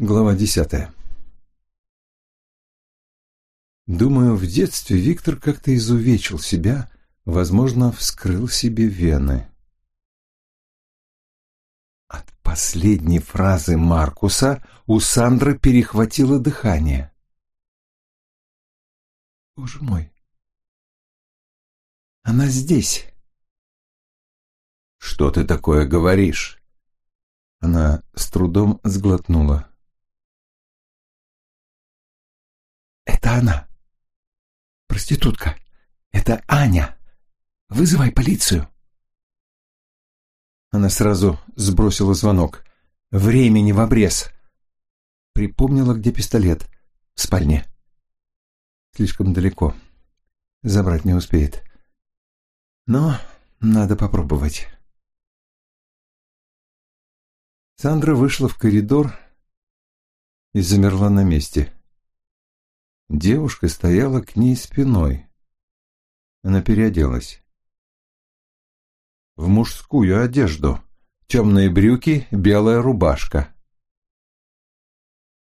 Глава десятая. Думаю, в детстве Виктор как-то изувечил себя, возможно, вскрыл себе вены. От последней фразы Маркуса у Сандры перехватило дыхание. Боже мой! Она здесь! Что ты такое говоришь? Она с трудом сглотнула. Это она. Проститутка. Это Аня. Вызывай полицию. Она сразу сбросила звонок. Времени в обрез. Припомнила, где пистолет. В спальне. Слишком далеко. Забрать не успеет. Но надо попробовать. Сандра вышла в коридор и замерла на месте. Девушка стояла к ней спиной. Она переоделась. В мужскую одежду. Темные брюки, белая рубашка.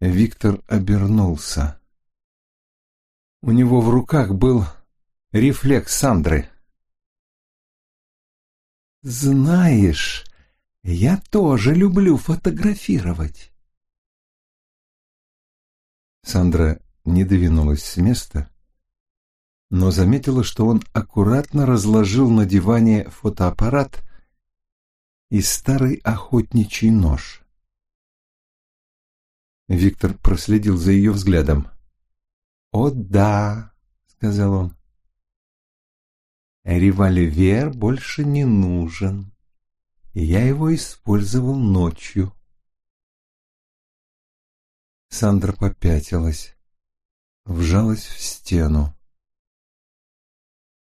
Виктор обернулся. У него в руках был рефлекс Сандры. «Знаешь, я тоже люблю фотографировать». Сандра не двинулась с места, но заметила, что он аккуратно разложил на диване фотоаппарат и старый охотничий нож. Виктор проследил за ее взглядом. «О да», — сказал он, — «револьвер больше не нужен. Я его использовал ночью». Сандра попятилась вжалась в стену.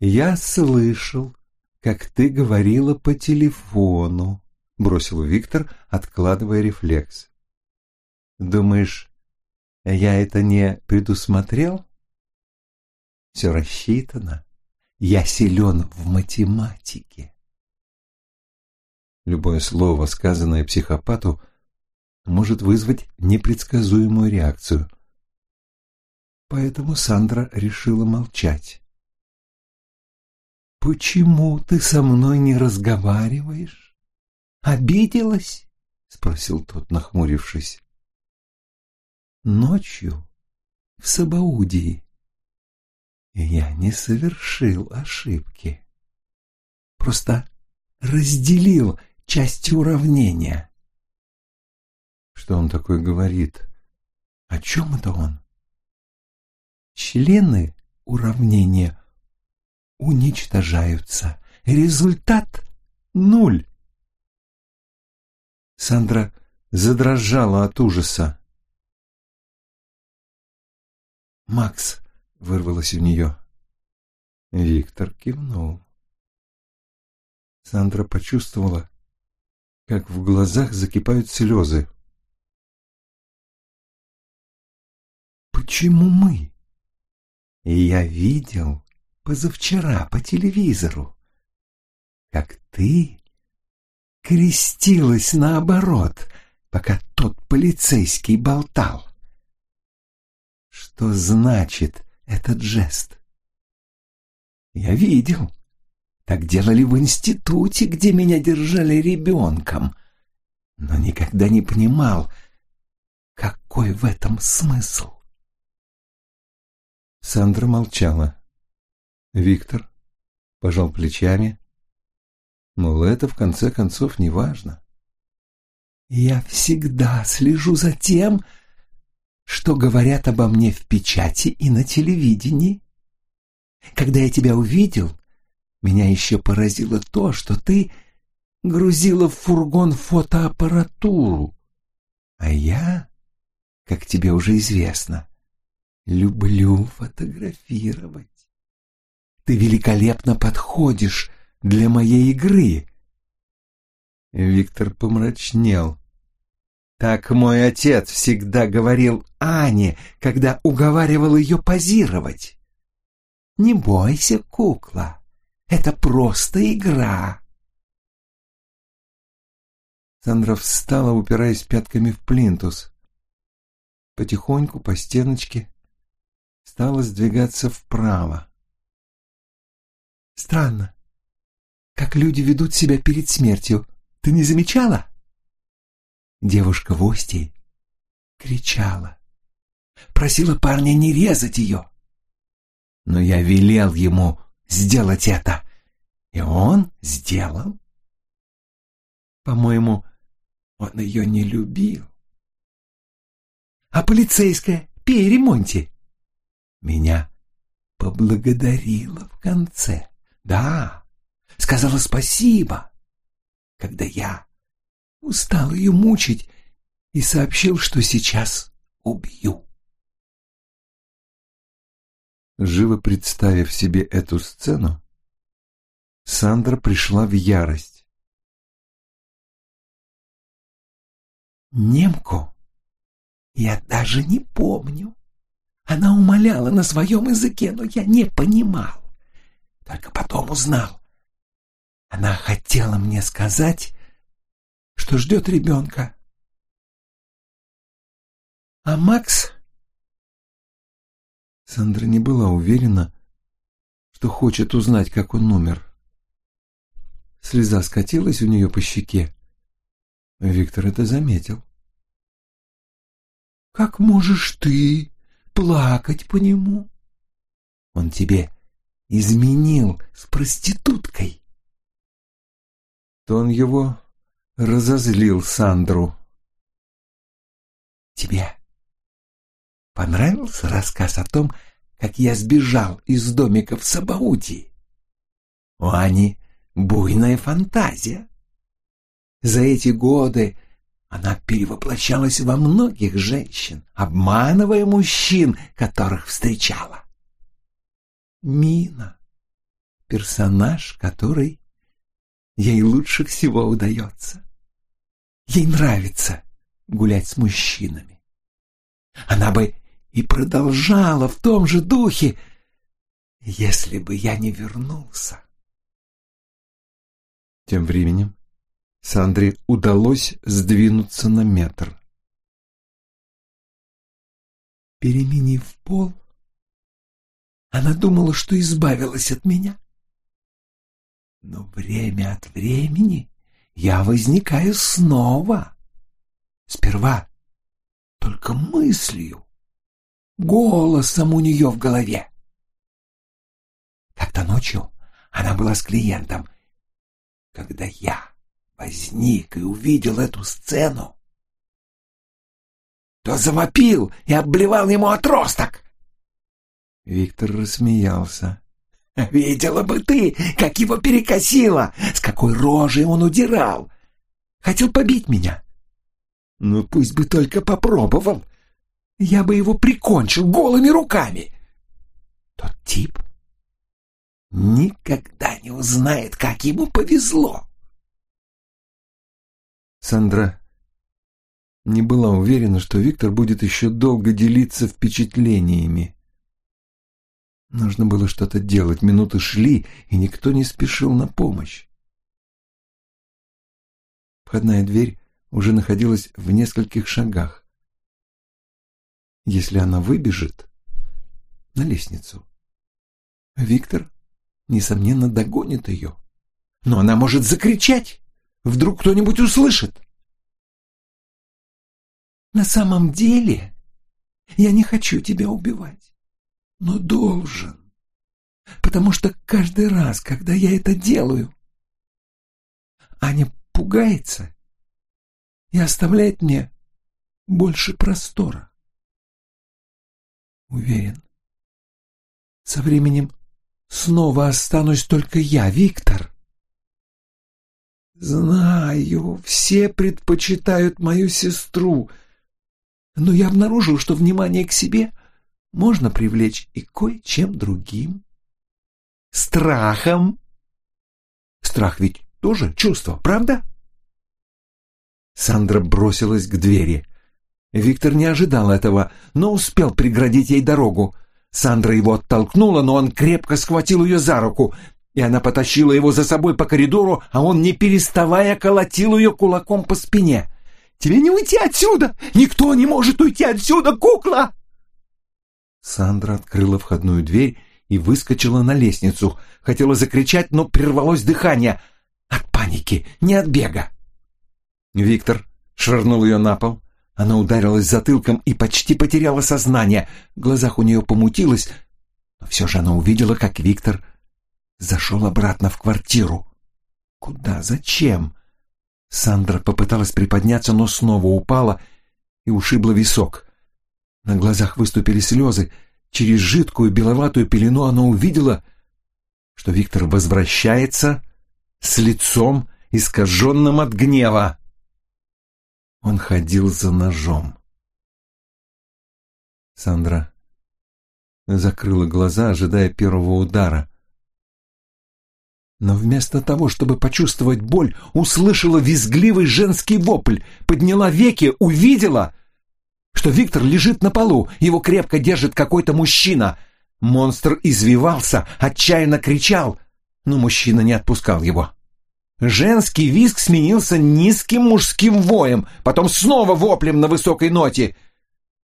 «Я слышал, как ты говорила по телефону», — бросил Виктор, откладывая рефлекс. «Думаешь, я это не предусмотрел?» «Все рассчитано. Я силен в математике». Любое слово, сказанное психопату, может вызвать непредсказуемую реакцию — поэтому Сандра решила молчать. «Почему ты со мной не разговариваешь? Обиделась?» — спросил тот, нахмурившись. «Ночью в Сабаудии я не совершил ошибки. Просто разделил части уравнения». «Что он такое говорит? О чем это он?» Члены уравнения уничтожаются. Результат — нуль. Сандра задрожала от ужаса. «Макс!» — вырвалось у нее. Виктор кивнул. Сандра почувствовала, как в глазах закипают слезы. «Почему мы?» И я видел позавчера по телевизору, как ты крестилась наоборот, пока тот полицейский болтал. Что значит этот жест? Я видел. Так делали в институте, где меня держали ребенком, но никогда не понимал, какой в этом смысл. Сандра молчала. Виктор пожал плечами. Мол, это в конце концов не важно. «Я всегда слежу за тем, что говорят обо мне в печати и на телевидении. Когда я тебя увидел, меня еще поразило то, что ты грузила в фургон фотоаппаратуру, а я, как тебе уже известно, люблю фотографировать. Ты великолепно подходишь для моей игры. Виктор помрачнел. Так мой отец всегда говорил Ане, когда уговаривал ее позировать. Не бойся, кукла, это просто игра. Сандра встала, упираясь пятками в плинтус. потихоньку по стеночке стала сдвигаться вправо. Странно, как люди ведут себя перед смертью. Ты не замечала? Девушка в Остии кричала. Просила парня не резать ее. Но я велел ему сделать это, и он сделал. По-моему, он ее не любил. А полицейская Перемонти меня поблагодарила в конце. Да, сказала спасибо, когда я устал ее мучить и сообщил, что сейчас убью. Живо представив себе эту сцену, Сандра пришла в ярость. Немку я даже не помню. Она умоляла на своем языке, но я не понимал. Только потом узнал. Она хотела мне сказать, что ждет ребенка. А Макс... Сандра не была уверена, что хочет узнать, как он умер. Слеза скатилась у нее по щеке. Виктор это заметил. «Как можешь ты плакать по нему? Он тебе изменил с проституткой». Тон его разозлил Сандру. «Тебе понравился рассказ о том, как я сбежал из домика в Сабаутии? У Ани буйная фантазия. За эти годы она перевоплощалась во многих женщин, обманывая мужчин, которых встречала. Мина — персонаж, который ей лучше всего удается. Ей нравится гулять с мужчинами. Она бы и продолжала в том же духе, если бы я не вернулся. Тем временем Сандре удалось сдвинуться на метр. Переменив пол, она думала, что избавилась от меня. Но время от времени я возникаю снова. Сперва только мыслью, голосом у нее в голове. Как-то ночью она была с клиентом, когда я возник и увидел эту сцену, то завопил и обливал ему отросток. Виктор рассмеялся. «Видела бы ты, как его перекосило, с какой рожей он удирал. Хотел побить меня. Ну, пусть бы только попробовал. Я бы его прикончил голыми руками. Тот тип никогда не узнает, как ему повезло. Сандра не была уверена, что Виктор будет еще долго делиться впечатлениями. Нужно было что-то делать, минуты шли, и никто не спешил на помощь. Входная дверь уже находилась в нескольких шагах. Если она выбежит на лестницу, Виктор несомненно, догонит ее. Но она может закричать. Вдруг кто-нибудь услышит. На самом деле я не хочу тебя убивать, но должен. Потому что каждый раз, когда я это делаю, Аня пугается и оставляет мне больше простора. Уверен, со временем Снова останусь только я, Виктор. Знаю, все предпочитают мою сестру, но я обнаружил, что внимание к себе можно привлечь и кое-чем другим. Страхом. Страх ведь тоже чувство, правда? Сандра бросилась к двери. Виктор не ожидал этого, но успел преградить ей дорогу. Сандра его оттолкнула, но он крепко схватил ее за руку, и она потащила его за собой по коридору, а он, не переставая, колотил ее кулаком по спине. Тебе не уйти отсюда! Никто не может уйти отсюда, кукла!» Сандра открыла входную дверь и выскочила на лестницу. Хотела закричать, но прервалось дыхание. От паники, не от бега. Виктор швырнул ее на пол. Она ударилась затылком и почти потеряла сознание. В глазах у нее помутилось, но все же она увидела, как Виктор зашел обратно в квартиру. Куда? Зачем? Сандра попыталась приподняться, но снова упала и ушибла висок. На глазах выступили слезы. Через жидкую беловатую пелену она увидела, что Виктор возвращается с лицом, искаженным от гнева. Он ходил за ножом. Сандра закрыла глаза, ожидая первого удара. Но вместо того, чтобы почувствовать боль, услышала визгливый женский вопль, подняла веки, увидела, что Виктор лежит на полу, его крепко держит какой-то мужчина. Монстр извивался, отчаянно кричал, но мужчина не отпускал его. Женский визг сменился низким мужским воем, потом снова воплем на высокой ноте.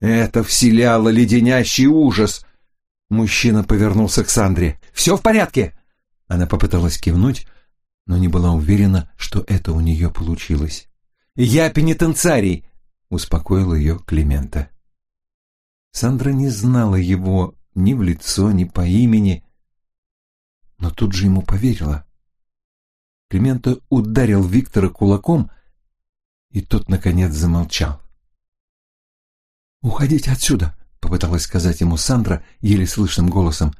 Это вселяло леденящий ужас. Мужчина повернулся к Сандре. «Все в порядке?» Она попыталась кивнуть, но не была уверена, что это у нее получилось. «Я пенитенциарий!» — успокоил ее Климента. Сандра не знала его ни в лицо, ни по имени, но тут же ему поверила. Климента ударил Виктора кулаком, и тот, наконец, замолчал. «Уходите отсюда!» — попыталась сказать ему Сандра еле слышным голосом.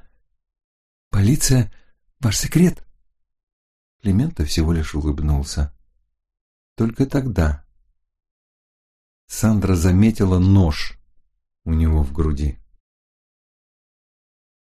«Полиция — ваш секрет!» Климента всего лишь улыбнулся. Только тогда Сандра заметила нож у него в груди.